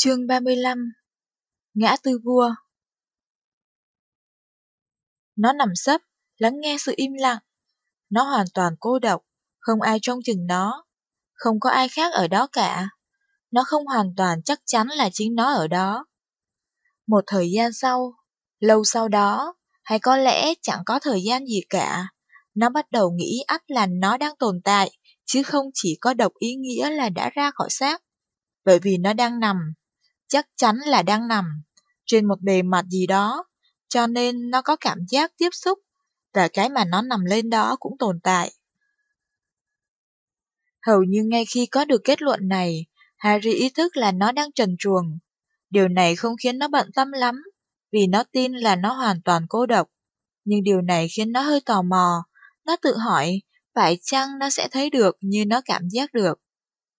Chương 35 Ngã tư vua Nó nằm sấp, lắng nghe sự im lặng. Nó hoàn toàn cô độc, không ai trông chừng nó. Không có ai khác ở đó cả. Nó không hoàn toàn chắc chắn là chính nó ở đó. Một thời gian sau, lâu sau đó, hay có lẽ chẳng có thời gian gì cả, nó bắt đầu nghĩ ắt là nó đang tồn tại, chứ không chỉ có độc ý nghĩa là đã ra khỏi xác. Bởi vì nó đang nằm, chắc chắn là đang nằm trên một bề mặt gì đó, cho nên nó có cảm giác tiếp xúc, và cái mà nó nằm lên đó cũng tồn tại. Hầu như ngay khi có được kết luận này, Harry ý thức là nó đang trần truồng. Điều này không khiến nó bận tâm lắm, vì nó tin là nó hoàn toàn cô độc. Nhưng điều này khiến nó hơi tò mò. Nó tự hỏi, phải chăng nó sẽ thấy được như nó cảm giác được.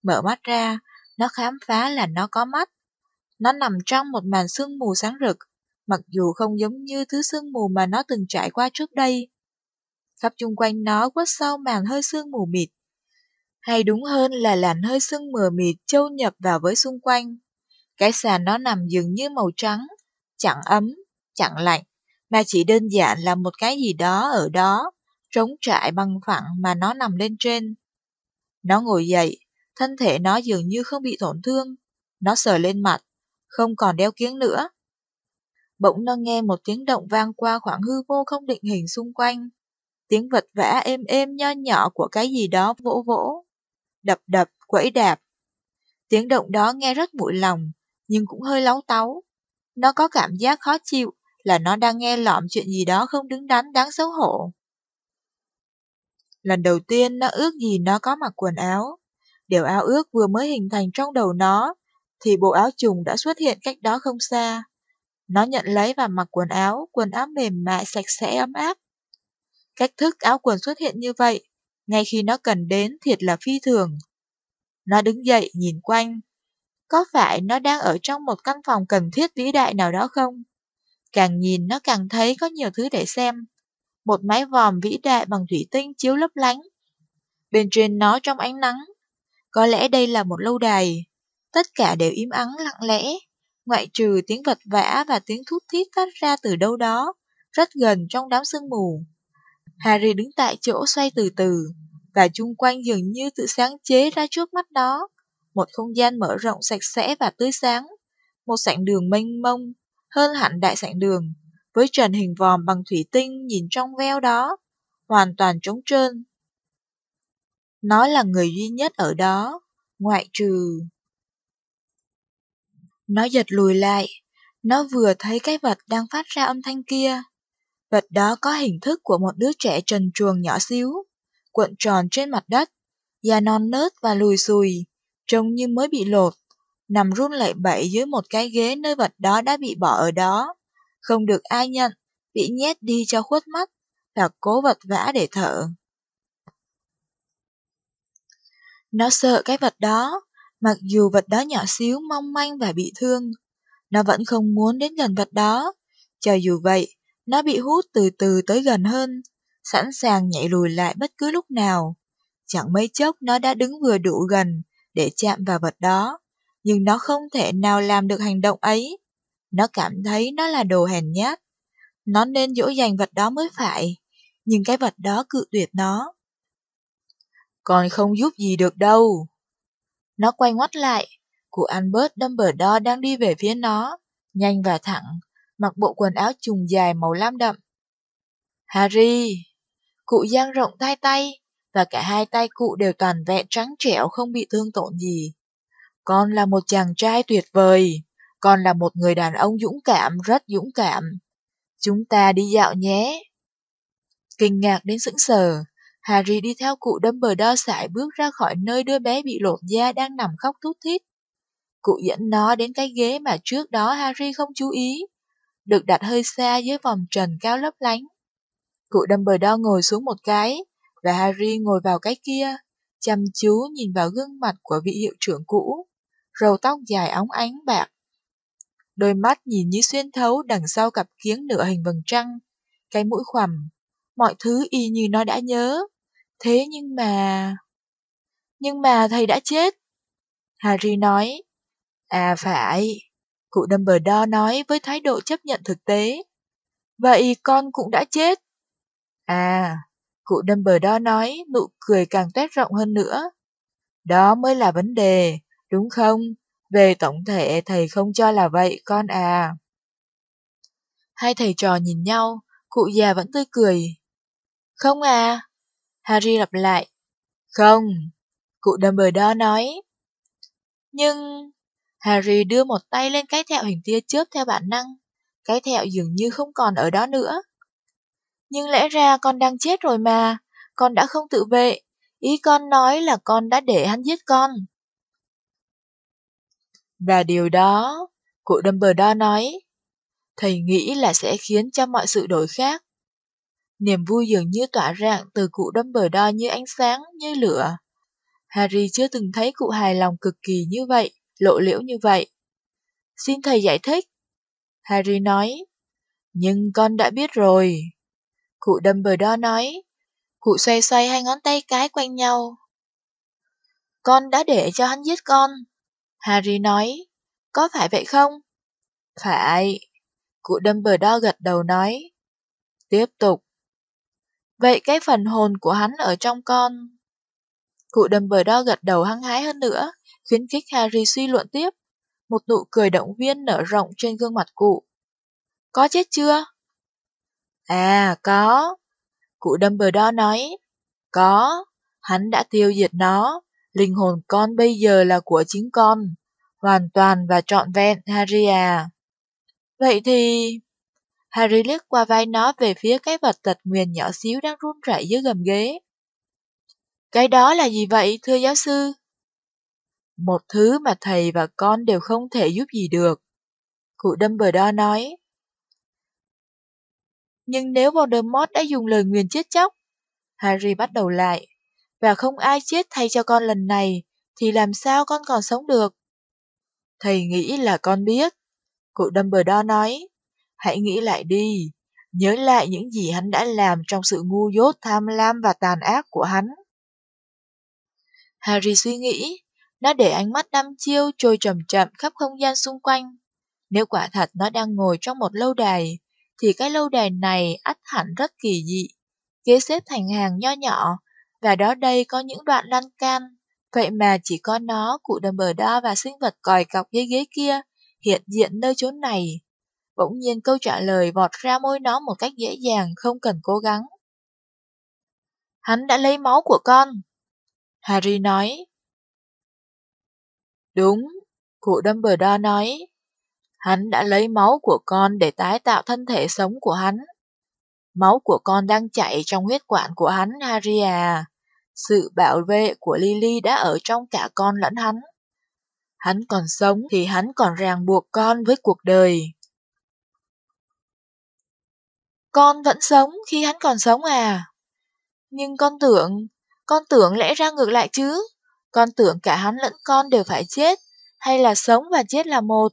Mở mắt ra, nó khám phá là nó có mắt. Nó nằm trong một màn sương mù sáng rực, mặc dù không giống như thứ sương mù mà nó từng trải qua trước đây. Khắp chung quanh nó quất sau màn hơi sương mù mịt. Hay đúng hơn là làn hơi sương mờ mịt châu nhập vào với xung quanh. Cái sàn nó nằm dường như màu trắng, chẳng ấm, chẳng lạnh, mà chỉ đơn giản là một cái gì đó ở đó, trống trại bằng phẳng mà nó nằm lên trên. Nó ngồi dậy, thân thể nó dường như không bị tổn thương. Nó sờ lên mặt, không còn đeo kiếng nữa. Bỗng nó nghe một tiếng động vang qua khoảng hư vô không định hình xung quanh. Tiếng vật vã êm êm nho nhỏ của cái gì đó vỗ vỗ, đập đập, quẫy đạp. Tiếng động đó nghe rất mũi lòng, nhưng cũng hơi láu táu. Nó có cảm giác khó chịu là nó đang nghe lọm chuyện gì đó không đứng đắn đáng xấu hổ. Lần đầu tiên nó ước gì nó có mặc quần áo. Điều áo ước vừa mới hình thành trong đầu nó, thì bộ áo trùng đã xuất hiện cách đó không xa. Nó nhận lấy và mặc quần áo, quần áo mềm mại, sạch sẽ, ấm áp. Cách thức áo quần xuất hiện như vậy, ngay khi nó cần đến thiệt là phi thường. Nó đứng dậy nhìn quanh. Có phải nó đang ở trong một căn phòng cần thiết vĩ đại nào đó không? Càng nhìn nó càng thấy có nhiều thứ để xem. Một mái vòm vĩ đại bằng thủy tinh chiếu lấp lánh. Bên trên nó trong ánh nắng. Có lẽ đây là một lâu đài. Tất cả đều im ắng lặng lẽ, ngoại trừ tiếng vật vã và tiếng thút thít phát ra từ đâu đó, rất gần trong đám sương mù. Harry đứng tại chỗ xoay từ từ, và chung quanh dường như tự sáng chế ra trước mắt đó. Một không gian mở rộng sạch sẽ và tươi sáng, một sảnh đường mênh mông, hơn hẳn đại sảnh đường, với trần hình vòm bằng thủy tinh nhìn trong veo đó, hoàn toàn trống trơn. Nó là người duy nhất ở đó, ngoại trừ... Nó giật lùi lại, nó vừa thấy cái vật đang phát ra âm thanh kia. Vật đó có hình thức của một đứa trẻ trần truồng nhỏ xíu, cuộn tròn trên mặt đất, da non nớt và lùi xùi, trông như mới bị lột, nằm run lẩy bẩy dưới một cái ghế nơi vật đó đã bị bỏ ở đó, không được ai nhận, bị nhét đi cho khuất mắt, và cố vật vã để thở. Nó sợ cái vật đó, mặc dù vật đó nhỏ xíu, mong manh và bị thương. Nó vẫn không muốn đến gần vật đó. Cho dù vậy, nó bị hút từ từ tới gần hơn, sẵn sàng nhảy lùi lại bất cứ lúc nào. Chẳng mấy chốc nó đã đứng vừa đủ gần để chạm vào vật đó, nhưng nó không thể nào làm được hành động ấy. Nó cảm thấy nó là đồ hèn nhát. Nó nên dỗ dành vật đó mới phải, nhưng cái vật đó cự tuyệt nó. Còn không giúp gì được đâu. Nó quay ngoắt lại, cụ Albert Dumbledore đang đi về phía nó, nhanh và thẳng, mặc bộ quần áo trùng dài màu lam đậm. Harry! Cụ giang rộng hai tay, và cả hai tay cụ đều toàn vẹn trắng trẻo không bị thương tổn gì. Con là một chàng trai tuyệt vời, con là một người đàn ông dũng cảm, rất dũng cảm. Chúng ta đi dạo nhé. Kinh ngạc đến sững sờ, Harry đi theo cụ Dumbledore sải bước ra khỏi nơi đứa bé bị lột da đang nằm khóc thút thít. Cụ dẫn nó đến cái ghế mà trước đó Harry không chú ý, được đặt hơi xa dưới vòng trần cao lấp lánh. Cụ Dumbledore ngồi xuống một cái, và Harry ngồi vào cái kia, chăm chú nhìn vào gương mặt của vị hiệu trưởng cũ, râu tóc dài óng ánh bạc. Đôi mắt nhìn như xuyên thấu đằng sau cặp kiếng nửa hình vầng trăng, cái mũi khoằm, mọi thứ y như nó đã nhớ. Thế nhưng mà... Nhưng mà thầy đã chết. Harry nói. À phải, cụ Dumbledore nói với thái độ chấp nhận thực tế. Vậy con cũng đã chết. À, cụ Dumbledore nói, nụ cười càng tét rộng hơn nữa. Đó mới là vấn đề, đúng không? Về tổng thể thầy không cho là vậy con à. Hai thầy trò nhìn nhau, cụ già vẫn tươi cười. Không à? Harry lặp lại. Không, cụ Dumbledore nói. Nhưng... Harry đưa một tay lên cái thẹo hình tia chớp theo bản năng. Cái thẹo dường như không còn ở đó nữa. Nhưng lẽ ra con đang chết rồi mà, con đã không tự vệ. Ý con nói là con đã để hắn giết con. Và điều đó, cụ Dumbledore nói, thầy nghĩ là sẽ khiến cho mọi sự đổi khác. Niềm vui dường như tỏa rạng từ cụ Dumbledore như ánh sáng, như lửa. Harry chưa từng thấy cụ hài lòng cực kỳ như vậy, lộ liễu như vậy. Xin thầy giải thích. Harry nói, nhưng con đã biết rồi. Cụ Dumbledore nói, cụ xoay xoay hai ngón tay cái quanh nhau. Con đã để cho hắn giết con. Harry nói, có phải vậy không? Phải. Cụ Dumbledore gật đầu nói. Tiếp tục. Vậy cái phần hồn của hắn ở trong con... Cụ Dumbledore gật đầu hăng hái hơn nữa, khuyến khích Harry suy luận tiếp. Một nụ cười động viên nở rộng trên gương mặt cụ. Có chết chưa? À, có. Cụ Dumbledore nói. Có, hắn đã tiêu diệt nó. Linh hồn con bây giờ là của chính con. Hoàn toàn và trọn vẹn, Harry à. Vậy thì... Harry liếc qua vai nó về phía cái vật tật nguyền nhỏ xíu đang run rẩy dưới gầm ghế. Cái đó là gì vậy, thưa giáo sư? Một thứ mà thầy và con đều không thể giúp gì được. Cụ Dumbledore nói. Nhưng nếu Voldemort đã dùng lời nguyền chết chóc, Harry bắt đầu lại, và không ai chết thay cho con lần này, thì làm sao con còn sống được? Thầy nghĩ là con biết. Cụ Dumbledore nói. Hãy nghĩ lại đi, nhớ lại những gì hắn đã làm trong sự ngu dốt tham lam và tàn ác của hắn. Harry suy nghĩ, nó để ánh mắt đăm chiêu trôi chậm chậm khắp không gian xung quanh. Nếu quả thật nó đang ngồi trong một lâu đài, thì cái lâu đài này ắt hẳn rất kỳ dị, kế xếp thành hàng nho nhỏ, và đó đây có những đoạn lan can. Vậy mà chỉ có nó, cụ đầm bờ đo và sinh vật còi cọc dưới ghế kia hiện diện nơi chốn này. Bỗng nhiên câu trả lời vọt ra môi nó một cách dễ dàng, không cần cố gắng. Hắn đã lấy máu của con. Harry nói. Đúng, cụ Dumbledore nói. Hắn đã lấy máu của con để tái tạo thân thể sống của hắn. Máu của con đang chảy trong huyết quản của hắn, Harry à. Sự bảo vệ của Lily đã ở trong cả con lẫn hắn. Hắn còn sống thì hắn còn ràng buộc con với cuộc đời. Con vẫn sống khi hắn còn sống à? Nhưng con tưởng, con tưởng lẽ ra ngược lại chứ. Con tưởng cả hắn lẫn con đều phải chết, hay là sống và chết là một.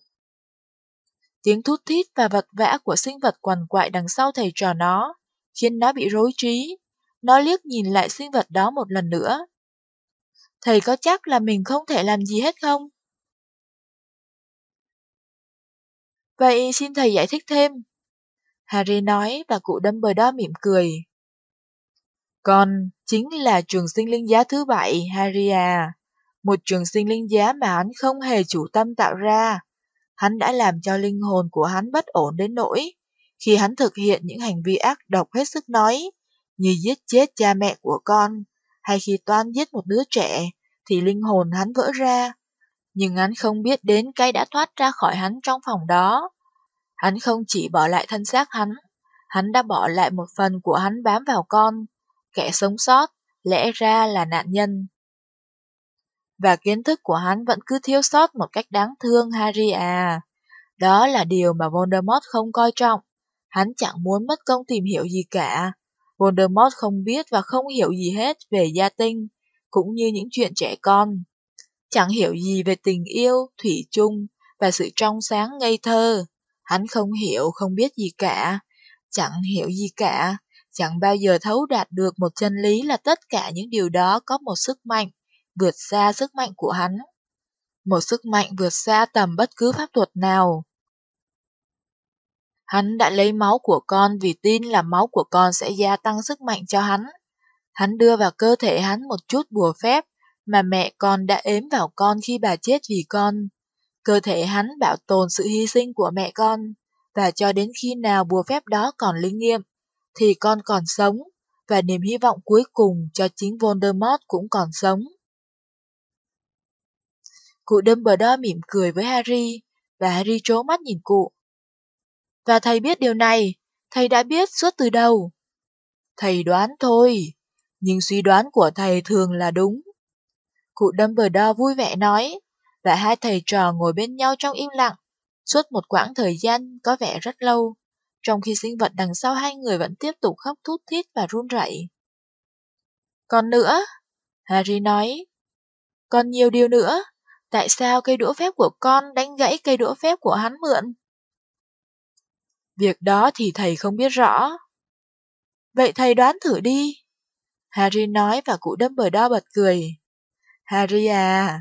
Tiếng thút thít và vật vã của sinh vật quằn quại đằng sau thầy trò nó, khiến nó bị rối trí. Nó liếc nhìn lại sinh vật đó một lần nữa. Thầy có chắc là mình không thể làm gì hết không? Vậy xin thầy giải thích thêm. Harry nói và cụ Dumbledore mỉm cười. Con chính là trường sinh linh giá thứ bảy, Harry à. Một trường sinh linh giá mà hắn không hề chủ tâm tạo ra. Hắn đã làm cho linh hồn của hắn bất ổn đến nỗi. Khi hắn thực hiện những hành vi ác độc hết sức nói, như giết chết cha mẹ của con, hay khi toan giết một đứa trẻ, thì linh hồn hắn vỡ ra. Nhưng hắn không biết đến cái đã thoát ra khỏi hắn trong phòng đó. Hắn không chỉ bỏ lại thân xác hắn, hắn đã bỏ lại một phần của hắn bám vào con, kẻ sống sót, lẽ ra là nạn nhân. Và kiến thức của hắn vẫn cứ thiếu sót một cách đáng thương Harry à. Đó là điều mà Voldemort không coi trọng. Hắn chẳng muốn mất công tìm hiểu gì cả. Voldemort không biết và không hiểu gì hết về gia tinh, cũng như những chuyện trẻ con. Chẳng hiểu gì về tình yêu, thủy chung và sự trong sáng ngây thơ. Hắn không hiểu, không biết gì cả, chẳng hiểu gì cả, chẳng bao giờ thấu đạt được một chân lý là tất cả những điều đó có một sức mạnh, vượt xa sức mạnh của hắn. một sức mạnh vượt xa tầm bất cứ pháp thuật nào. Hắn đã lấy máu của con vì tin là máu của con sẽ gia tăng sức mạnh cho hắn. Hắn đưa vào cơ thể hắn một chút bùa phép mà mẹ con đã ếm vào con khi bà chết vì con. Cơ thể hắn bảo tồn sự hy sinh của mẹ con, và cho đến khi nào bùa phép đó còn linh nghiệm, thì con còn sống, và niềm hy vọng cuối cùng cho chính Voldemort cũng còn sống. Cụ Dumbledore mỉm cười với Harry, và Harry trố mắt nhìn cụ. Và thầy biết điều này, thầy đã biết suốt từ đầu. Thầy đoán thôi, nhưng suy đoán của thầy thường là đúng. Cụ Dumbledore vui vẻ nói, và hai thầy trò ngồi bên nhau trong im lặng, suốt một quãng thời gian có vẻ rất lâu, trong khi sinh vật đằng sau hai người vẫn tiếp tục khóc thút thít và run rẩy. Còn nữa, Harry nói, còn nhiều điều nữa, tại sao cây đũa phép của con đánh gãy cây đũa phép của hắn mượn? Việc đó thì thầy không biết rõ. Vậy thầy đoán thử đi. Harry nói và cụ Dumbledore bật cười. Harry à,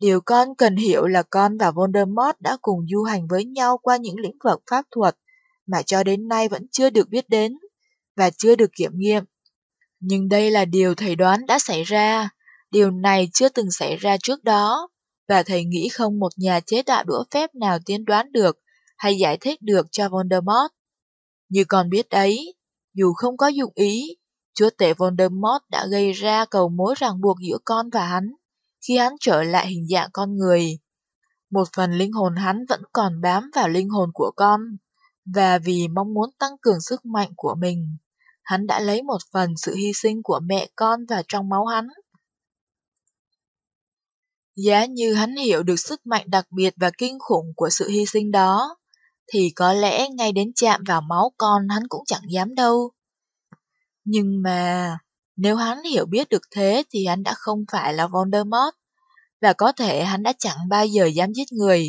điều con cần hiểu là con và Voldemort đã cùng du hành với nhau qua những lĩnh vực pháp thuật mà cho đến nay vẫn chưa được biết đến và chưa được kiểm nghiệm. Nhưng đây là điều thầy đoán đã xảy ra, điều này chưa từng xảy ra trước đó, và thầy nghĩ không một nhà chế tạo đũa phép nào tiên đoán được hay giải thích được cho Voldemort. Như con biết đấy, dù không có dụng ý, chúa tể Voldemort đã gây ra cầu mối ràng buộc giữa con và hắn khi hắn trở lại hình dạng con người. Một phần linh hồn hắn vẫn còn bám vào linh hồn của con, và vì mong muốn tăng cường sức mạnh của mình, hắn đã lấy một phần sự hy sinh của mẹ con vào trong máu hắn. Giá như hắn hiểu được sức mạnh đặc biệt và kinh khủng của sự hy sinh đó, thì có lẽ ngay đến chạm vào máu con hắn cũng chẳng dám đâu. Nhưng mà, nếu hắn hiểu biết được thế thì hắn đã không phải là Voldemort, và có thể hắn đã chẳng bao giờ dám giết người.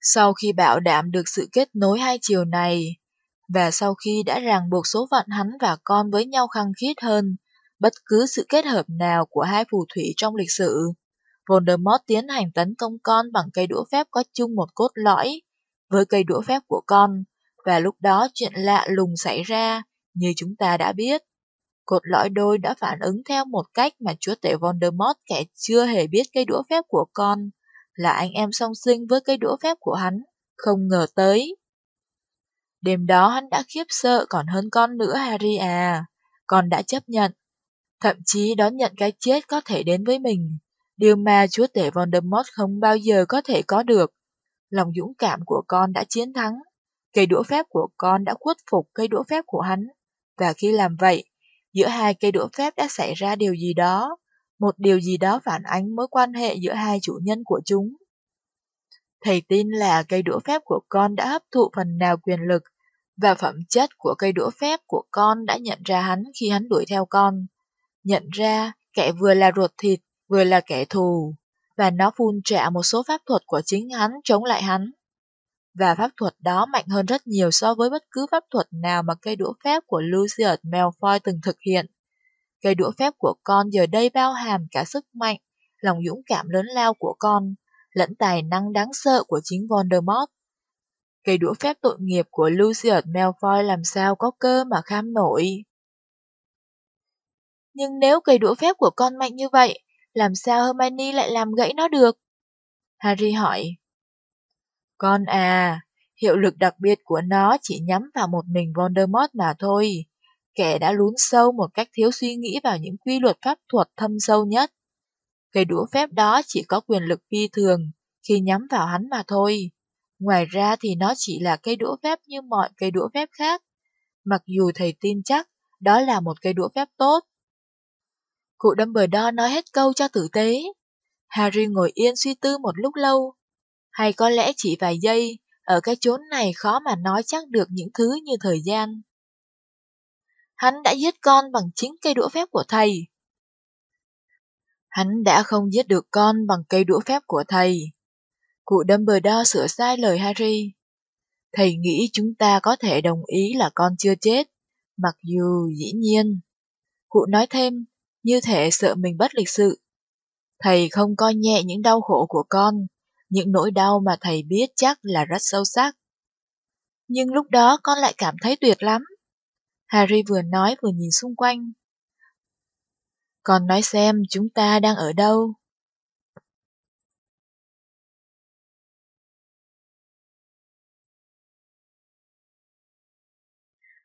Sau khi bảo đảm được sự kết nối hai chiều này, và sau khi đã ràng buộc số phận hắn và con với nhau khăng khít hơn, bất cứ sự kết hợp nào của hai phù thủy trong lịch sử, Voldemort tiến hành tấn công con bằng cây đũa phép có chung một cốt lõi với cây đũa phép của con, và lúc đó chuyện lạ lùng xảy ra, như chúng ta đã biết. Cột lõi đôi đã phản ứng theo một cách mà chúa tể Voldemort kẻ chưa hề biết cây đũa phép của con, là anh em song sinh với cây đũa phép của hắn, không ngờ tới. Đêm đó hắn đã khiếp sợ còn hơn con nữa Harry à, con đã chấp nhận, thậm chí đón nhận cái chết có thể đến với mình, điều mà chúa tể Voldemort không bao giờ có thể có được. Lòng dũng cảm của con đã chiến thắng, cây đũa phép của con đã khuất phục cây đũa phép của hắn, và khi làm vậy, giữa hai cây đũa phép đã xảy ra điều gì đó, một điều gì đó phản ánh mối quan hệ giữa hai chủ nhân của chúng. Thầy tin là cây đũa phép của con đã hấp thụ phần nào quyền lực, và phẩm chất của cây đũa phép của con đã nhận ra hắn khi hắn đuổi theo con. Nhận ra kẻ vừa là ruột thịt, vừa là kẻ thù, và nó phun trả một số pháp thuật của chính hắn chống lại hắn. Và pháp thuật đó mạnh hơn rất nhiều so với bất cứ pháp thuật nào mà cây đũa phép của Lucius Malfoy từng thực hiện. Cây đũa phép của con giờ đây bao hàm cả sức mạnh, lòng dũng cảm lớn lao của con, lẫn tài năng đáng sợ của chính Voldemort. Cây đũa phép tội nghiệp của Lucius Malfoy làm sao có cơ mà kham nổi. Nhưng nếu cây đũa phép của con mạnh như vậy, làm sao Hermione lại làm gãy nó được? Harry hỏi. Con à, hiệu lực đặc biệt của nó chỉ nhắm vào một mình Voldemort mà thôi. Kẻ đã lún sâu một cách thiếu suy nghĩ vào những quy luật pháp thuật thâm sâu nhất. Cây đũa phép đó chỉ có quyền lực phi thường khi nhắm vào hắn mà thôi. Ngoài ra thì nó chỉ là cây đũa phép như mọi cây đũa phép khác. Mặc dù thầy tin chắc đó là một cây đũa phép tốt. Cụ Dumbledore nói hết câu cho tử tế. Harry ngồi yên suy tư một lúc lâu. Hay có lẽ chỉ vài giây, ở cái chốn này khó mà nói chắc được những thứ như thời gian. Hắn đã giết con bằng chính cây đũa phép của thầy. Hắn đã không giết được con bằng cây đũa phép của thầy. Cụ Dumbledore sửa sai lời Harry. Thầy nghĩ chúng ta có thể đồng ý là con chưa chết, mặc dù dĩ nhiên. Cụ nói thêm, như thể sợ mình bất lịch sự. Thầy không coi nhẹ những đau khổ của con, những nỗi đau mà thầy biết chắc là rất sâu sắc. Nhưng lúc đó con lại cảm thấy tuyệt lắm. Harry vừa nói vừa nhìn xung quanh. Con nói xem chúng ta đang ở đâu?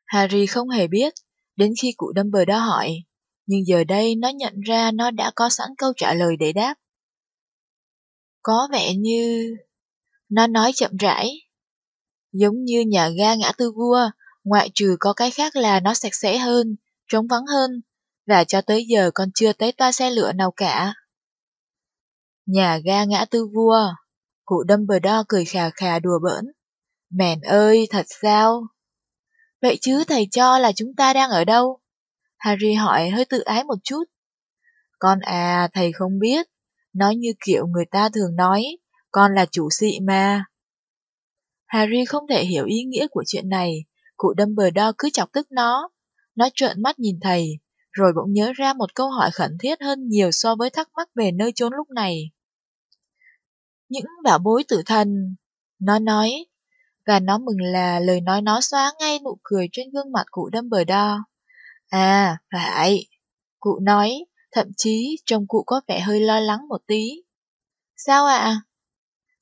Harry không hề biết, đến khi cụ Dumbledore hỏi, nhưng giờ đây nó nhận ra nó đã có sẵn câu trả lời để đáp. Có vẻ như... Nó nói chậm rãi. Giống như nhà ga ngã tư vua, ngoại trừ có cái khác là nó sạch sẽ hơn, trống vắng hơn, và cho tới giờ còn chưa tới toa xe lửa nào cả. Nhà ga ngã tư vua, cụ Dumbledore cười khà khà đùa bỡn. Mèn ơi, thật sao? Vậy chứ thầy cho là chúng ta đang ở đâu? Harry hỏi hơi tự ái một chút. Con à, thầy không biết. Nói như kiểu người ta thường nói, con là chủ sĩ mà. Harry không thể hiểu ý nghĩa của chuyện này, cụ Dumbledore cứ chọc tức nó. Nó trợn mắt nhìn thầy, rồi bỗng nhớ ra một câu hỏi khẩn thiết hơn nhiều so với thắc mắc về nơi trốn lúc này. Những bảo bối tử thần, nó nói, và nó mừng là lời nói nó xóa ngay nụ cười trên gương mặt cụ Dumbledore. À, phải. Cụ nói, thậm chí trông cụ có vẻ hơi lo lắng một tí. Sao ạ? À?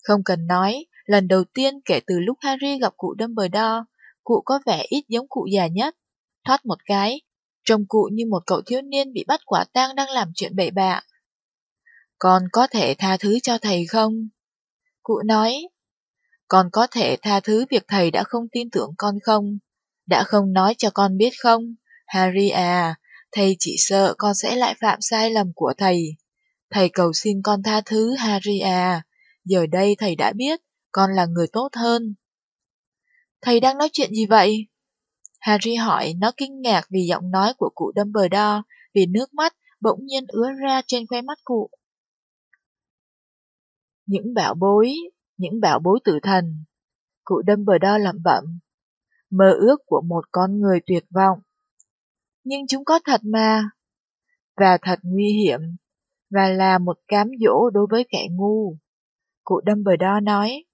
Không cần nói, lần đầu tiên kể từ lúc Harry gặp cụ Dumbledore, cụ có vẻ ít giống cụ già nhất. Thoát một cái, trông cụ như một cậu thiếu niên bị bắt quả tang đang làm chuyện bậy bạ. Con có thể tha thứ cho thầy không? Cụ nói, con có thể tha thứ việc thầy đã không tin tưởng con không? Đã không nói cho con biết không? Harry à, thầy chỉ sợ con sẽ lại phạm sai lầm của thầy. Thầy cầu xin con tha thứ Harry à, giờ đây thầy đã biết con là người tốt hơn. Thầy đang nói chuyện gì vậy? Harry hỏi, nó kinh ngạc vì giọng nói của cụ Dumbledore, vì nước mắt bỗng nhiên ứa ra trên khoe mắt cụ. Những bảo bối, những bảo bối tử thần. Cụ Dumbledore lẩm bẩm. Mơ ước của một con người tuyệt vọng. Nhưng chúng có thật mà. Và thật nguy hiểm. Và là một cám dỗ đối với kẻ ngu. Cụ Dumbledore nói.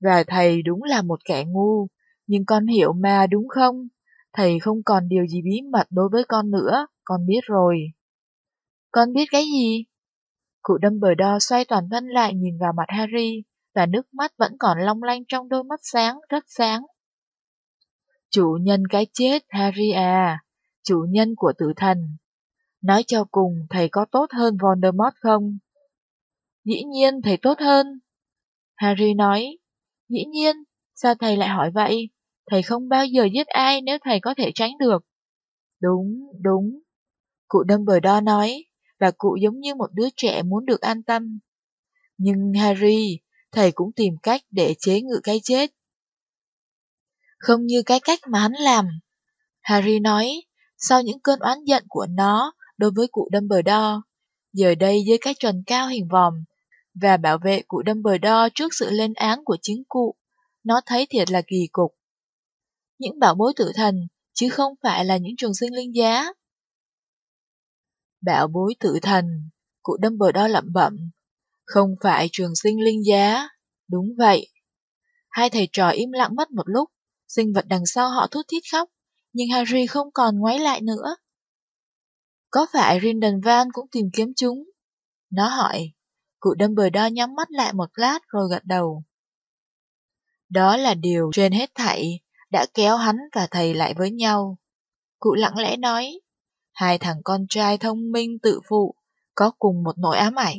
Và thầy đúng là một kẻ ngu, nhưng con hiểu mà đúng không? Thầy không còn điều gì bí mật đối với con nữa, con biết rồi. Con biết cái gì? Cụ Dumbledore xoay toàn thân lại nhìn vào mặt Harry, và nước mắt vẫn còn long lanh trong đôi mắt sáng, rất sáng. Chủ nhân cái chết, Harry à, chủ nhân của tử thần. Nói cho cùng, thầy có tốt hơn Voldemort không? Dĩ nhiên thầy tốt hơn. Harry nói, dĩ nhiên, sao thầy lại hỏi vậy? Thầy không bao giờ giết ai nếu thầy có thể tránh được. Đúng, đúng. Cụ Dumbledore nói, và cụ giống như một đứa trẻ muốn được an tâm. Nhưng Harry, thầy cũng tìm cách để chế ngự cái chết. Không như cái cách mà hắn làm. Harry nói, sau những cơn oán giận của nó đối với cụ Dumbledore, giờ đây dưới cái trần cao hình vòm, và bảo vệ cụ Dumbledore trước sự lên án của chính cụ, nó thấy thiệt là kỳ cục. Những bảo bối tử thần, chứ không phải là những trường sinh linh giá. Bảo bối tử thần, cụ Dumbledore lẩm bẩm, không phải trường sinh linh giá, đúng vậy. Hai thầy trò im lặng mất một lúc, sinh vật đằng sau họ thút thít khóc, nhưng Harry không còn ngoái lại nữa. Có phải Rindelvan cũng tìm kiếm chúng? Nó hỏi. Cụ Dumbledore nhắm mắt lại một lát rồi gật đầu. Đó là điều trên hết thảy đã kéo hắn và thầy lại với nhau. Cụ lặng lẽ nói, hai thằng con trai thông minh tự phụ, có cùng một nỗi ám ảnh.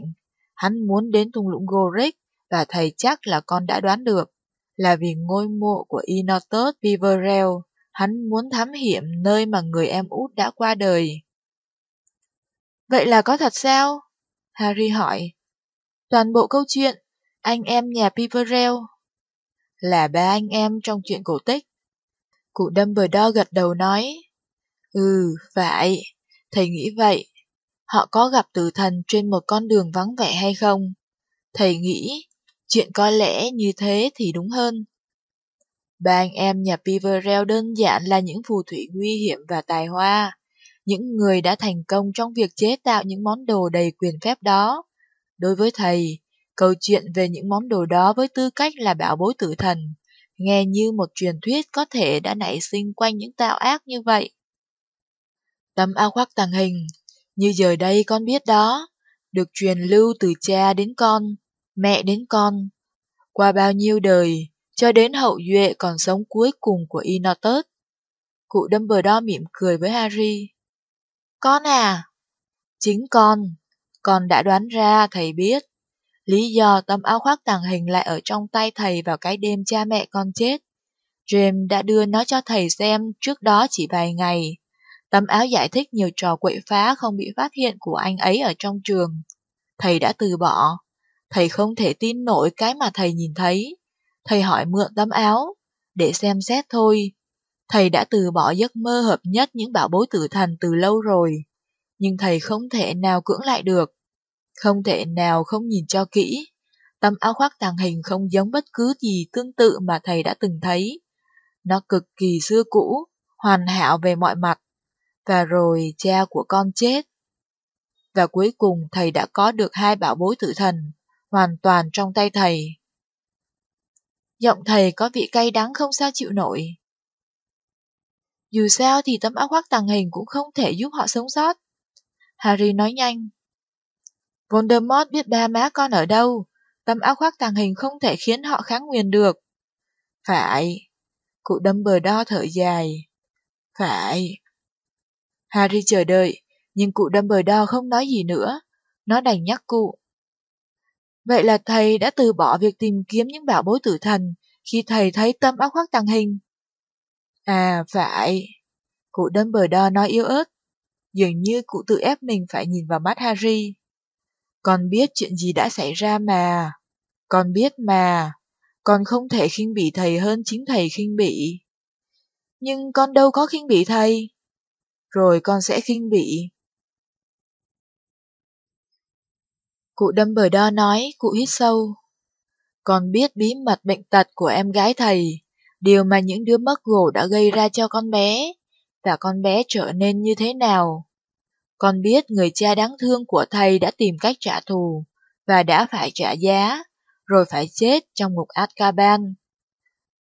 Hắn muốn đến thung lũng Gorick và thầy chắc là con đã đoán được, là vì ngôi mộ của Inotus Viverell hắn muốn thám hiểm nơi mà người em út đã qua đời. Vậy là có thật sao? Harry hỏi. Toàn bộ câu chuyện, anh em nhà Peverell. Là ba anh em trong chuyện cổ tích. Cụ Dumbledore gật đầu nói. Ừ, phải, thầy nghĩ vậy. Họ có gặp tử thần trên một con đường vắng vẻ hay không? Thầy nghĩ, chuyện có lẽ như thế thì đúng hơn. Ba anh em nhà Piverell đơn giản là những phù thủy nguy hiểm và tài hoa, những người đã thành công trong việc chế tạo những món đồ đầy quyền phép đó, Đối với thầy, câu chuyện về những món đồ đó với tư cách là bảo bối tử thần, nghe như một truyền thuyết có thể đã nảy sinh quanh những tạo ác như vậy. Tấm áo khoác tàng hình, như giờ đây con biết đó, được truyền lưu từ cha đến con, mẹ đến con, qua bao nhiêu đời, cho đến hậu duệ còn sống cuối cùng của Inotus. Cụ Dumbledore mỉm cười với Harry. Con à? Chính con. Con đã đoán ra, thầy biết. Lý do tấm áo khoác tàng hình lại ở trong tay thầy vào cái đêm cha mẹ con chết. James đã đưa nó cho thầy xem trước đó chỉ vài ngày. Tấm áo giải thích nhiều trò quậy phá không bị phát hiện của anh ấy ở trong trường. Thầy đã từ bỏ. Thầy không thể tin nổi cái mà thầy nhìn thấy. Thầy hỏi mượn tấm áo, để xem xét thôi. Thầy đã từ bỏ giấc mơ hợp nhất những bảo bối tử thần từ lâu rồi. Nhưng thầy không thể nào cưỡng lại được. Không thể nào không nhìn cho kỹ. Tấm áo khoác tàng hình không giống bất cứ gì tương tự mà thầy đã từng thấy. Nó cực kỳ xưa cũ, hoàn hảo về mọi mặt. Và rồi cha của con chết. Và cuối cùng thầy đã có được hai bảo bối tử thần, hoàn toàn trong tay thầy. Giọng thầy có vị cay đắng không sao chịu nổi. Dù sao thì tấm áo khoác tàng hình cũng không thể giúp họ sống sót. Harry nói nhanh. Voldemort biết ba má con ở đâu, tấm áo khoác tàng hình không thể khiến họ kháng nguyền được. Phải. Cụ đâm bờ đo thở dài. Phải. Harry chờ đợi, nhưng cụ đâm bờ đo không nói gì nữa. Nó đành nhắc cụ. Vậy là thầy đã từ bỏ việc tìm kiếm những bảo bối tử thần khi thầy thấy tấm áo khoác tàng hình. À, phải. Cụ Dumbledore nói yếu ớt. Dường như cụ tự ép mình phải nhìn vào mắt Harry. Con biết chuyện gì đã xảy ra mà. Con biết mà. Con không thể khinh bỉ thầy hơn chính thầy khinh bỉ. Nhưng con đâu có khinh bỉ thầy. Rồi con sẽ khinh bỉ. Cụ đâm bờ đo nói, cụ hít sâu. Con biết bí mật bệnh tật của em gái thầy, điều mà những đứa mất gỗ đã gây ra cho con bé, và con bé trở nên như thế nào. Con biết người cha đáng thương của thầy đã tìm cách trả thù, và đã phải trả giá, rồi phải chết trong ngục Azkaban.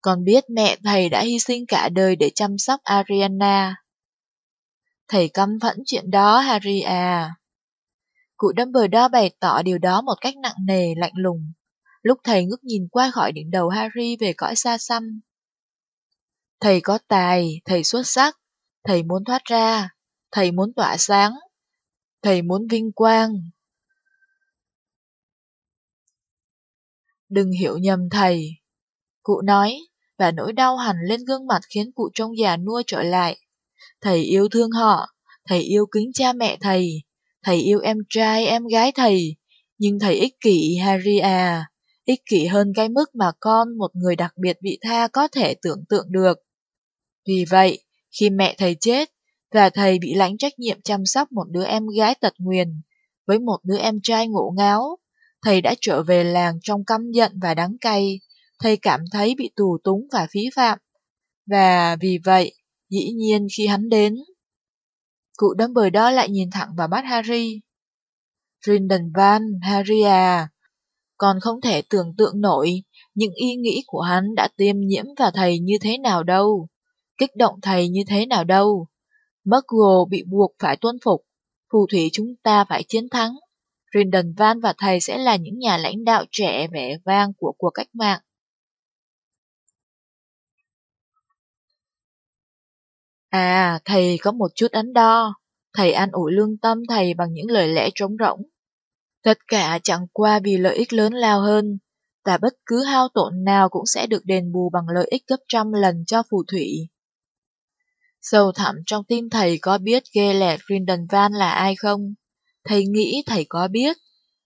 Con biết mẹ thầy đã hy sinh cả đời để chăm sóc Ariana. Thầy căm phẫn chuyện đó, Harry à. Cụ Dumbledore bày tỏ điều đó một cách nặng nề, lạnh lùng, lúc thầy ngước nhìn qua khỏi đỉnh đầu Harry về cõi xa xăm. Thầy có tài, thầy xuất sắc, thầy muốn thoát ra, thầy muốn tỏa sáng, thầy muốn vinh quang. Đừng hiểu nhầm thầy, cụ nói, và nỗi đau hẳn lên gương mặt khiến cụ trông già nua trở lại. Thầy yêu thương họ, thầy yêu kính cha mẹ thầy, thầy yêu em trai em gái thầy, nhưng thầy ích kỷ Harry à, ích kỷ hơn cái mức mà con một người đặc biệt bị tha có thể tưởng tượng được. Vì vậy, khi mẹ thầy chết, và thầy bị lãnh trách nhiệm chăm sóc một đứa em gái tật nguyền, với một đứa em trai ngộ ngáo, thầy đã trở về làng trong căm giận và đắng cay, thầy cảm thấy bị tù túng và phí phạm. Và vì vậy, dĩ nhiên khi hắn đến, cụ đấm bời đó lại nhìn thẳng vào mắt Harry. Rindon Van, Harry à, còn không thể tưởng tượng nổi những ý nghĩ của hắn đã tiêm nhiễm vào thầy như thế nào đâu, kích động thầy như thế nào đâu. Muggle bị buộc phải tuân phục, phù thủy chúng ta phải chiến thắng. Rindon Van và thầy sẽ là những nhà lãnh đạo trẻ vẻ vang của cuộc cách mạng. À, thầy có một chút ấn đo. Thầy an ủi lương tâm thầy bằng những lời lẽ trống rỗng. Tất cả chẳng qua vì lợi ích lớn lao hơn, và bất cứ hao tổn nào cũng sẽ được đền bù bằng lợi ích gấp trăm lần cho phù thủy. Sâu thẳm trong tim thầy có biết ghê lẹt Van là ai không? Thầy nghĩ thầy có biết,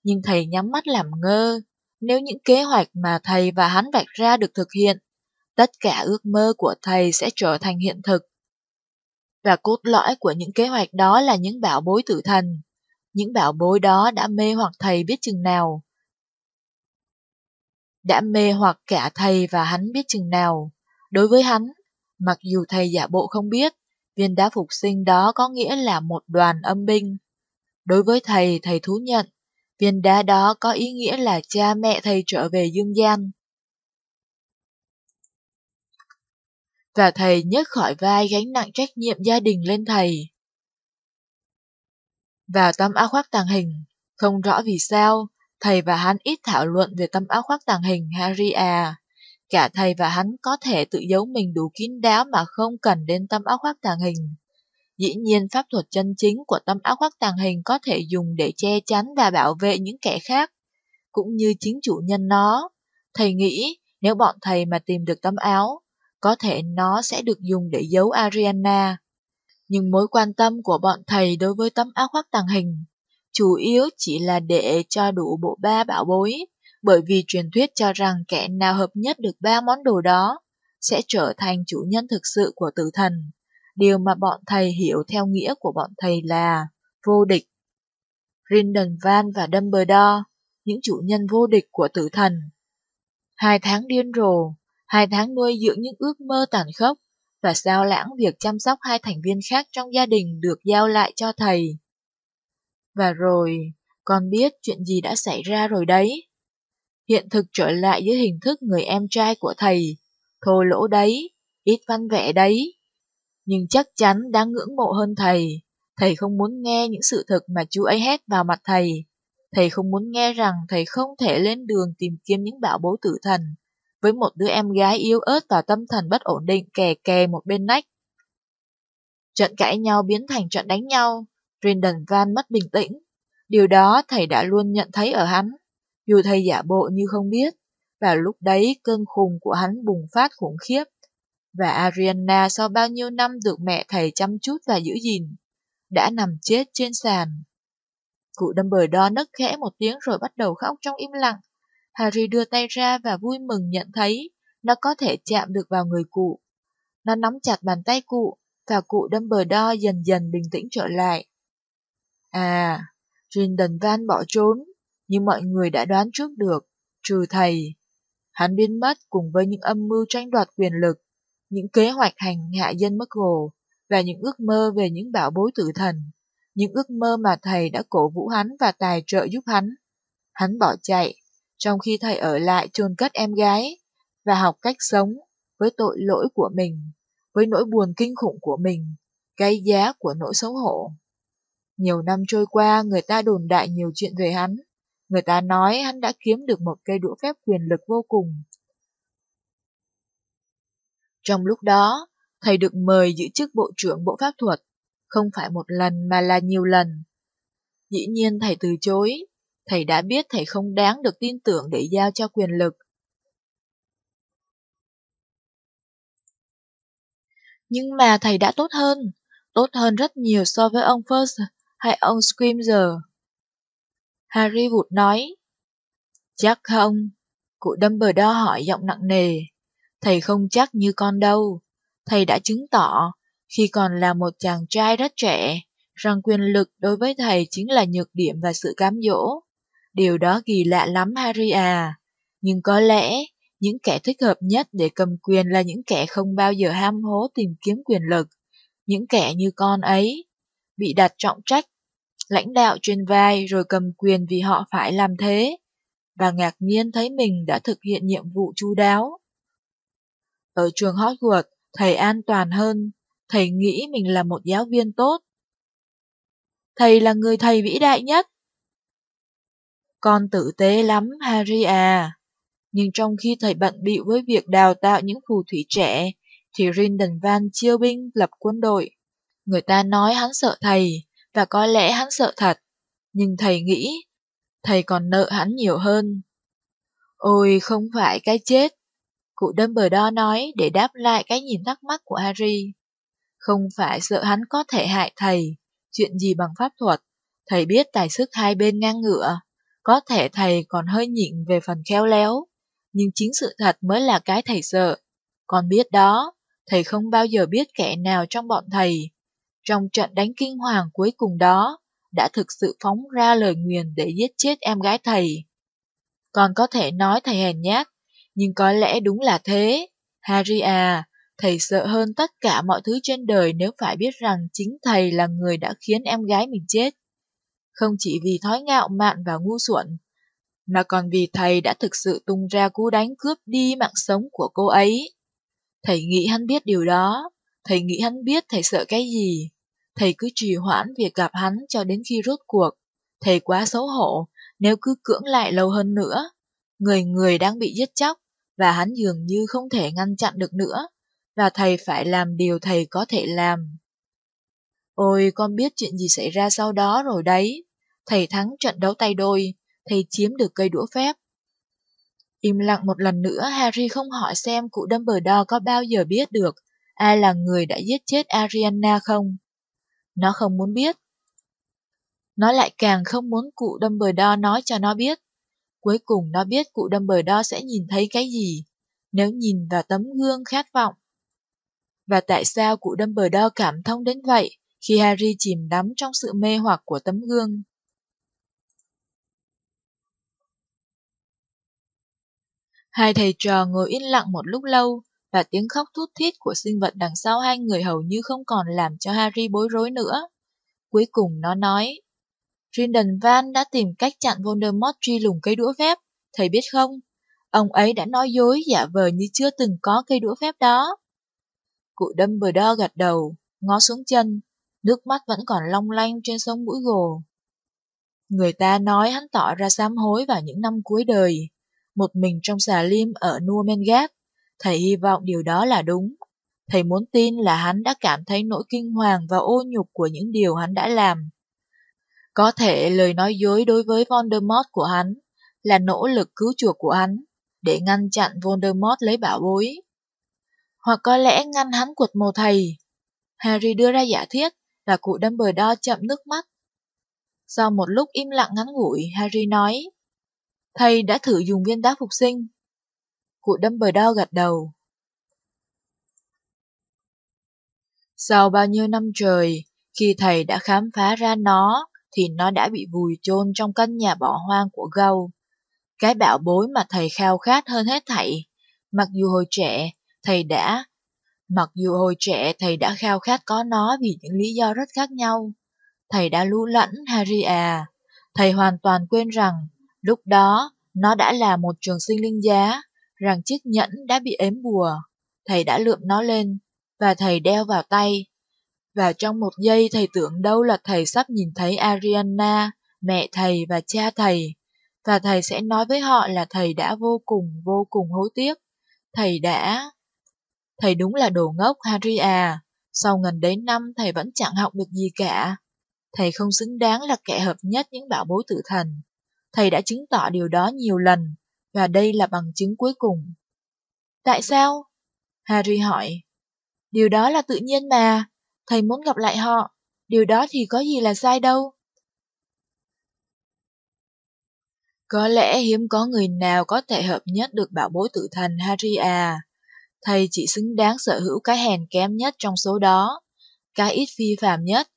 nhưng thầy nhắm mắt làm ngơ. Nếu những kế hoạch mà thầy và hắn vạch ra được thực hiện, tất cả ước mơ của thầy sẽ trở thành hiện thực. Và cốt lõi của những kế hoạch đó là những bảo bối tử thần. Những bảo bối đó đã mê hoặc thầy biết chừng nào. Đã mê hoặc cả thầy và hắn biết chừng nào. Đối với hắn, mặc dù thầy giả bộ không biết, viên đá phục sinh đó có nghĩa là một đoàn âm binh. Đối với thầy, thầy thú nhận, Viên đá đó có ý nghĩa là cha mẹ thầy trở về dương gian. Và thầy nhấc khỏi vai gánh nặng trách nhiệm gia đình lên thầy. Vào tấm áo khoác tàng hình, không rõ vì sao, thầy và hắn ít thảo luận về tấm áo khoác tàng hình Harry à. Cả thầy và hắn có thể tự giấu mình đủ kín đáo mà không cần đến tấm áo khoác tàng hình. Dĩ nhiên pháp thuật chân chính của tấm áo khoác tàng hình có thể dùng để che chắn và bảo vệ những kẻ khác, cũng như chính chủ nhân nó. Thầy nghĩ nếu bọn thầy mà tìm được tấm áo, có thể nó sẽ được dùng để giấu Ariana. Nhưng mối quan tâm của bọn thầy đối với tấm áo khoác tàng hình chủ yếu chỉ là để cho đủ bộ ba bảo bối, bởi vì truyền thuyết cho rằng kẻ nào hợp nhất được ba món đồ đó sẽ trở thành chủ nhân thực sự của tử thần. Điều mà bọn thầy hiểu theo nghĩa của bọn thầy là vô địch. Rindenvan và Dumbledore, những chủ nhân vô địch của tử thần. Hai tháng điên rồ, hai tháng nuôi dưỡng những ước mơ tàn khốc, và sao lãng việc chăm sóc hai thành viên khác trong gia đình được giao lại cho thầy. Và rồi, con biết chuyện gì đã xảy ra rồi đấy. Hiện thực trở lại dưới hình thức người em trai của thầy, thô lỗ đấy, ít văn vẻ đấy. Nhưng chắc chắn đáng ngưỡng mộ hơn thầy. Thầy không muốn nghe những sự thật mà chú ấy hét vào mặt thầy. Thầy không muốn nghe rằng thầy không thể lên đường tìm kiếm những bảo bối tử thần với một đứa em gái yếu ớt và tâm thần bất ổn định kè kè một bên nách. Trận cãi nhau biến thành trận đánh nhau, Brandon Van mất bình tĩnh. Điều đó thầy đã luôn nhận thấy ở hắn, dù thầy giả bộ như không biết. Và lúc đấy cơn khùng của hắn bùng phát khủng khiếp. Và Ariana sau bao nhiêu năm được mẹ thầy chăm chút và giữ gìn, đã nằm chết trên sàn. Cụ Dumbledore nấc khẽ một tiếng rồi bắt đầu khóc trong im lặng. Harry đưa tay ra và vui mừng nhận thấy nó có thể chạm được vào người cụ. Nó nắm chặt bàn tay cụ, và cụ đâm bờ đo dần dần bình tĩnh trở lại. À, Rindon Van bỏ trốn, nhưng mọi người đã đoán trước được, trừ thầy. Hắn biến mất cùng với những âm mưu tranh đoạt quyền lực, những kế hoạch hành hạ dân Muggle và những ước mơ về những bảo bối tử thần, những ước mơ mà thầy đã cổ vũ hắn và tài trợ giúp hắn. Hắn bỏ chạy, trong khi thầy ở lại chôn cất em gái và học cách sống với tội lỗi của mình, với nỗi buồn kinh khủng của mình, cái giá của nỗi xấu hổ. Nhiều năm trôi qua, người ta đồn đại nhiều chuyện về hắn. Người ta nói hắn đã kiếm được một cây đũa phép quyền lực vô cùng. Trong lúc đó, thầy được mời giữ chức bộ trưởng bộ pháp thuật, không phải một lần mà là nhiều lần. Dĩ nhiên thầy từ chối, thầy đã biết thầy không đáng được tin tưởng để giao cho quyền lực. Nhưng mà thầy đã tốt hơn, tốt hơn rất nhiều so với ông First hay ông Scrimger. Harry vụt nói. Chắc không? Cụ Dumbledore hỏi giọng nặng nề. Thầy không chắc như con đâu. Thầy đã chứng tỏ, khi còn là một chàng trai rất trẻ, rằng quyền lực đối với thầy chính là nhược điểm và sự cám dỗ. Điều đó kỳ lạ lắm Harry à. Nhưng có lẽ, những kẻ thích hợp nhất để cầm quyền là những kẻ không bao giờ ham hố tìm kiếm quyền lực. Những kẻ như con ấy, bị đặt trọng trách, lãnh đạo trên vai rồi cầm quyền vì họ phải làm thế, và ngạc nhiên thấy mình đã thực hiện nhiệm vụ chu đáo. Ở trường Hogwarts, thầy an toàn hơn, thầy nghĩ mình là một giáo viên tốt. Thầy là người thầy vĩ đại nhất. Con tử tế lắm, Harry à. Nhưng trong khi thầy bận bị với việc đào tạo những phù thủy trẻ, thì Rinden Van chiêu binh lập quân đội. Người ta nói hắn sợ thầy, và có lẽ hắn sợ thật. Nhưng thầy nghĩ, thầy còn nợ hắn nhiều hơn. Ôi, không phải cái chết. Cụ Dumbledore nói để đáp lại cái nhìn thắc mắc của Harry. Không phải sợ hắn có thể hại thầy, chuyện gì bằng pháp thuật. Thầy biết tài sức hai bên ngang ngựa. Có thể thầy còn hơi nhịn về phần khéo léo, nhưng chính sự thật mới là cái thầy sợ. Còn biết đó, thầy không bao giờ biết kẻ nào trong bọn thầy, trong trận đánh kinh hoàng cuối cùng đó, đã thực sự phóng ra lời nguyền để giết chết em gái thầy. Còn có thể nói thầy hèn nhát, nhưng có lẽ đúng là thế. Harry à, thầy sợ hơn tất cả mọi thứ trên đời nếu phải biết rằng chính thầy là người đã khiến em gái mình chết không chỉ vì thói ngạo mạn và ngu xuẩn, mà còn vì thầy đã thực sự tung ra cú đánh cướp đi mạng sống của cô ấy. Thầy nghĩ hắn biết điều đó, thầy nghĩ hắn biết thầy sợ cái gì. Thầy cứ trì hoãn việc gặp hắn cho đến khi rốt cuộc. Thầy quá xấu hổ nếu cứ cưỡng lại lâu hơn nữa. Người người đang bị giết chóc, và hắn dường như không thể ngăn chặn được nữa, và thầy phải làm điều thầy có thể làm. Ôi, con biết chuyện gì xảy ra sau đó rồi đấy. Thầy thắng trận đấu tay đôi, thầy chiếm được cây đũa phép. Im lặng một lần nữa, Harry không hỏi xem cụ Dumbledore có bao giờ biết được ai là người đã giết chết Ariana không. Nó không muốn biết. Nó lại càng không muốn cụ Dumbledore nói cho nó biết. Cuối cùng nó biết cụ Dumbledore sẽ nhìn thấy cái gì, nếu nhìn vào tấm gương khát vọng. Và tại sao cụ Dumbledore cảm thông đến vậy khi Harry chìm đắm trong sự mê hoặc của tấm gương? Hai thầy trò ngồi yên lặng một lúc lâu, và tiếng khóc thút thít của sinh vật đằng sau hai người hầu như không còn làm cho Harry bối rối nữa. Cuối cùng nó nói, Rindon Van đã tìm cách chặn Voldemort truy lùng cây đũa phép, thầy biết không? Ông ấy đã nói dối giả vờ như chưa từng có cây đũa phép đó. Cụ Dumbledore gật đầu, ngó xuống chân, nước mắt vẫn còn long lanh trên sông mũi gồ. Người ta nói hắn tỏ ra sám hối vào những năm cuối đời, một mình trong xà lim ở Numengat. Thầy hy vọng điều đó là đúng. Thầy muốn tin là hắn đã cảm thấy nỗi kinh hoàng và ô nhục của những điều hắn đã làm. Có thể lời nói dối đối với Voldemort của hắn là nỗ lực cứu chuộc của hắn để ngăn chặn Voldemort lấy bảo bối. Hoặc có lẽ ngăn hắn quật mồ thầy. Harry đưa ra giả thiết là cụ Dumbledore chậm nước mắt. Sau một lúc im lặng ngắn ngủi, Harry nói, Thầy đã thử dùng viên đá phục sinh. Cụ Dumbledore gật đầu. Sau bao nhiêu năm trời, khi thầy đã khám phá ra nó, thì nó đã bị vùi chôn trong căn nhà bỏ hoang của Gâu. Cái bảo bối mà thầy khao khát hơn hết thảy. Mặc dù hồi trẻ, thầy đã... Mặc dù hồi trẻ thầy đã khao khát có nó vì những lý do rất khác nhau. Thầy đã lũ lẫn Harry à. Thầy hoàn toàn quên rằng, lúc đó, nó đã là một trường sinh linh giá, rằng chiếc nhẫn đã bị ếm bùa. Thầy đã lượm nó lên, và thầy đeo vào tay. Và trong một giây thầy tưởng đâu là thầy sắp nhìn thấy Ariana, mẹ thầy và cha thầy. Và thầy sẽ nói với họ là thầy đã vô cùng vô cùng hối tiếc. Thầy đã... Thầy đúng là đồ ngốc Harry à. Sau gần đến năm thầy vẫn chẳng học được gì cả. Thầy không xứng đáng là kẻ hợp nhất những bảo bối tử thần. Thầy đã chứng tỏ điều đó nhiều lần, và đây là bằng chứng cuối cùng. Tại sao? Harry hỏi. Điều đó là tự nhiên mà, thầy muốn gặp lại họ, điều đó thì có gì là sai đâu. Có lẽ hiếm có người nào có thể hợp nhất được bảo bối tự thần Harry à. Thầy chỉ xứng đáng sở hữu cái hèn kém nhất trong số đó, cái ít phi phàm nhất.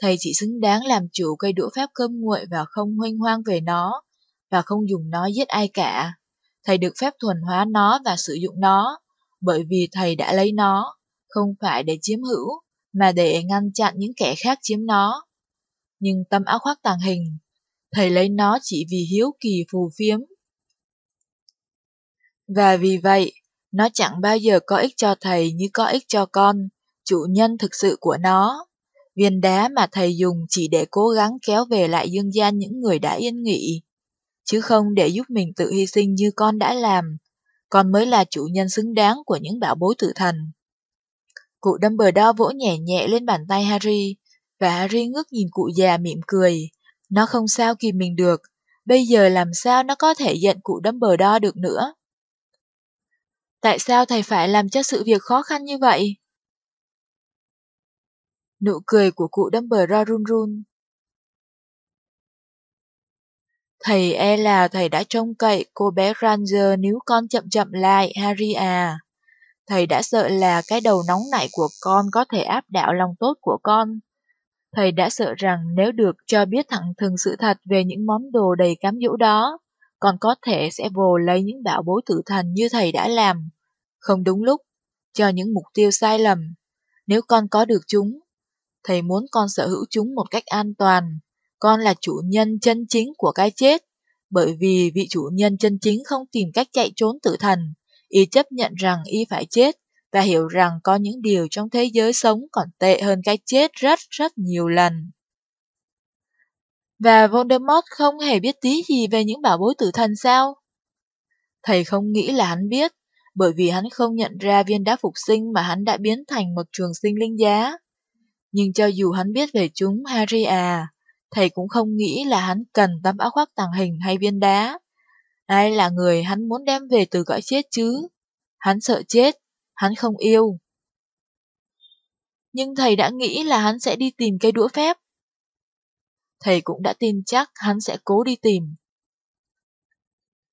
Thầy chỉ xứng đáng làm chủ cây đũa phép cơm nguội và không huynh hoang về nó, và không dùng nó giết ai cả. Thầy được phép thuần hóa nó và sử dụng nó, bởi vì thầy đã lấy nó, không phải để chiếm hữu, mà để ngăn chặn những kẻ khác chiếm nó. Nhưng tâm áo khoác tàng hình, thầy lấy nó chỉ vì hiếu kỳ phù phiếm. Và vì vậy, nó chẳng bao giờ có ích cho thầy như có ích cho con, chủ nhân thực sự của nó. Viên đá mà thầy dùng chỉ để cố gắng kéo về lại dương gian những người đã yên nghỉ, chứ không để giúp mình tự hy sinh như con đã làm. Con mới là chủ nhân xứng đáng của những bảo bối tử thần. Cụ Dumbledore vỗ nhẹ nhẹ lên bàn tay Harry, và Harry ngước nhìn cụ già mỉm cười. Nó không sao kìm mình được, bây giờ làm sao nó có thể giận cụ Dumbledore được nữa. Tại sao thầy phải làm cho sự việc khó khăn như vậy? Nụ cười của cụ Dumbledore run run. Thầy e là thầy đã trông cậy cô bé Ranger nếu con chậm chậm lại, Harry à. Thầy đã sợ là cái đầu nóng nảy của con có thể áp đảo lòng tốt của con. Thầy đã sợ rằng nếu được cho biết thẳng thừng sự thật về những món đồ đầy cám dỗ đó, con có thể sẽ vồ lấy những bảo bối tử thần như thầy đã làm. Không đúng lúc, cho những mục tiêu sai lầm. Nếu con có được chúng, thầy muốn con sở hữu chúng một cách an toàn, con là chủ nhân chân chính của cái chết, bởi vì vị chủ nhân chân chính không tìm cách chạy trốn tử thần, y chấp nhận rằng y phải chết và hiểu rằng có những điều trong thế giới sống còn tệ hơn cái chết rất rất nhiều lần. Và Voldemort không hề biết tí gì về những bảo bối tử thần sao? Thầy không nghĩ là hắn biết, bởi vì hắn không nhận ra viên đá phục sinh mà hắn đã biến thành một trường sinh linh giá. Nhưng cho dù hắn biết về chúng, Harry à, thầy cũng không nghĩ là hắn cần tấm áo khoác tàng hình hay viên đá. Ai là người hắn muốn đem về từ cõi chết chứ? Hắn sợ chết, hắn không yêu. Nhưng thầy đã nghĩ là hắn sẽ đi tìm cây đũa phép. Thầy cũng đã tin chắc hắn sẽ cố đi tìm.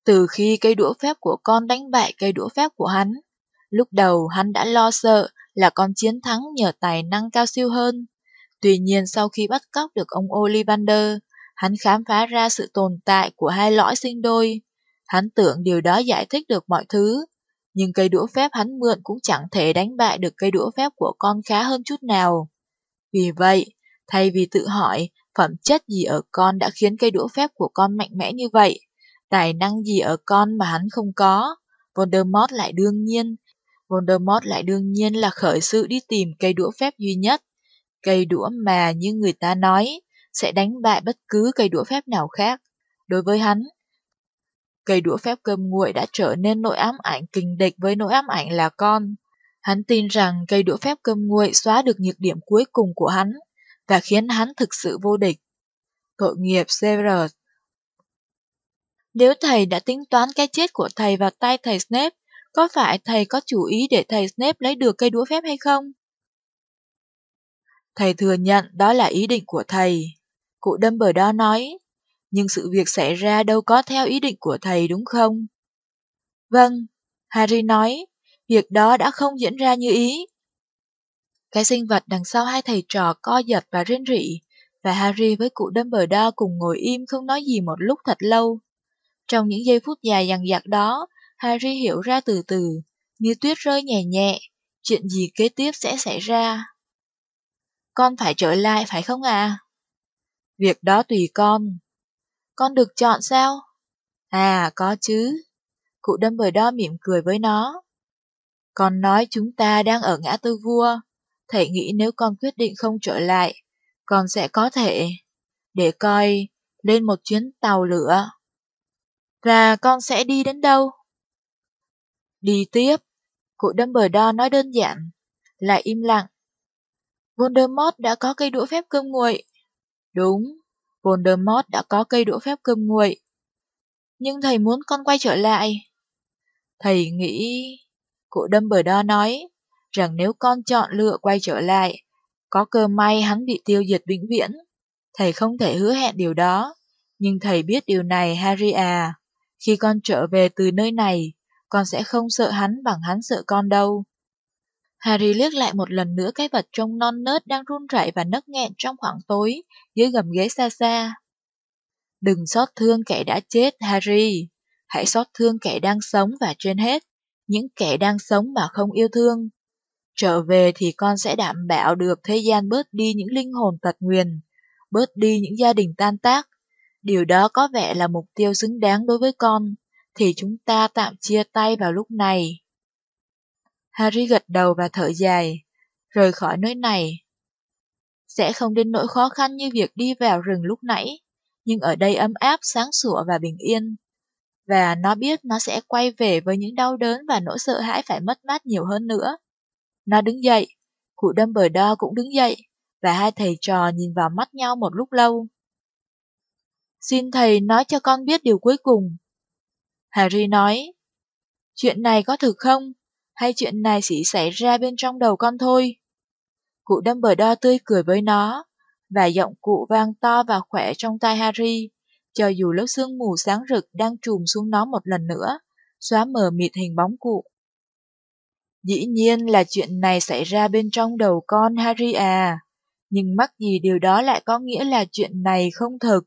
Từ khi cây đũa phép của con đánh bại cây đũa phép của hắn, lúc đầu hắn đã lo sợ là con chiến thắng nhờ tài năng cao siêu hơn. Tuy nhiên sau khi bắt cóc được ông Ollivander, hắn khám phá ra sự tồn tại của hai lõi sinh đôi. Hắn tưởng điều đó giải thích được mọi thứ, nhưng cây đũa phép hắn mượn cũng chẳng thể đánh bại được cây đũa phép của con khá hơn chút nào. Vì vậy, thay vì tự hỏi phẩm chất gì ở con đã khiến cây đũa phép của con mạnh mẽ như vậy, tài năng gì ở con mà hắn không có, Voldemort lại đương nhiên, Voldemort lại đương nhiên là khởi sự đi tìm cây đũa phép duy nhất, cây đũa mà như người ta nói, sẽ đánh bại bất cứ cây đũa phép nào khác. Đối với hắn, cây đũa phép cơm nguội đã trở nên nỗi ám ảnh kình địch với nỗi ám ảnh là con. Hắn tin rằng cây đũa phép cơm nguội xóa được nhược điểm cuối cùng của hắn và khiến hắn thực sự vô địch. Tội nghiệp Severus nếu thầy đã tính toán cái chết của thầy vào tay thầy Snape, có phải thầy có chủ ý để thầy Snape lấy được cây đũa phép hay không? Thầy thừa nhận đó là ý định của thầy. Cụ Dumbledore nói, nhưng sự việc xảy ra đâu có theo ý định của thầy đúng không? Vâng, Harry nói, việc đó đã không diễn ra như ý. Cái sinh vật đằng sau hai thầy trò co giật và rên rỉ, và Harry với cụ Dumbledore cùng ngồi im không nói gì một lúc thật lâu. Trong những giây phút dài dằng dặc đó, Harry hiểu ra từ từ, như tuyết rơi nhẹ nhẹ, chuyện gì kế tiếp sẽ xảy ra. Con phải trở lại phải không à? Việc đó tùy con. Con được chọn sao? À, có chứ. Cụ Dumbledore mỉm cười với nó. Con nói chúng ta đang ở ngã tư vua. Thầy nghĩ nếu con quyết định không trở lại, con sẽ có thể, để coi, lên một chuyến tàu lửa. Và con sẽ đi đến đâu? Đi tiếp. Cụ Dumbledore nói đơn giản, lại im lặng. Voldemort đã có cây đũa phép cơm nguội. Đúng, Voldemort đã có cây đũa phép cơm nguội. Nhưng thầy muốn con quay trở lại. Thầy nghĩ... Cụ Dumbledore nói rằng nếu con chọn lựa quay trở lại, có cơ may hắn bị tiêu diệt vĩnh viễn. Thầy không thể hứa hẹn điều đó, nhưng thầy biết điều này Harry à. Khi con trở về từ nơi này, con sẽ không sợ hắn bằng hắn sợ con đâu. Harry liếc lại một lần nữa cái vật trông non nớt đang run rẩy và nấc nghẹn trong khoảng tối, dưới gầm ghế xa xa. Đừng xót thương kẻ đã chết, Harry. Hãy xót thương kẻ đang sống và trên hết, những kẻ đang sống mà không yêu thương. Trở về thì con sẽ đảm bảo được thế gian bớt đi những linh hồn tật nguyền, bớt đi những gia đình tan tác. Điều đó có vẻ là mục tiêu xứng đáng đối với con, thì chúng ta tạm chia tay vào lúc này. Harry gật đầu và thở dài, rời khỏi nơi này. Sẽ không đến nỗi khó khăn như việc đi vào rừng lúc nãy, nhưng ở đây ấm áp, sáng sủa và bình yên. Và nó biết nó sẽ quay về với những đau đớn và nỗi sợ hãi phải mất mát nhiều hơn nữa. Nó đứng dậy, cụ Dumbledore cũng đứng dậy, và hai thầy trò nhìn vào mắt nhau một lúc lâu. Xin thầy nói cho con biết điều cuối cùng. Harry nói, chuyện này có thực không? hay chuyện này chỉ xảy ra bên trong đầu con thôi. Cụ Dumbledore tươi cười với nó, và giọng cụ vang to và khỏe trong tai Harry, cho dù lớp sương mù sáng rực đang trùm xuống nó một lần nữa, xóa mờ mịt hình bóng cụ. Dĩ nhiên là chuyện này xảy ra bên trong đầu con Harry à, nhưng mắc gì điều đó lại có nghĩa là chuyện này không thực.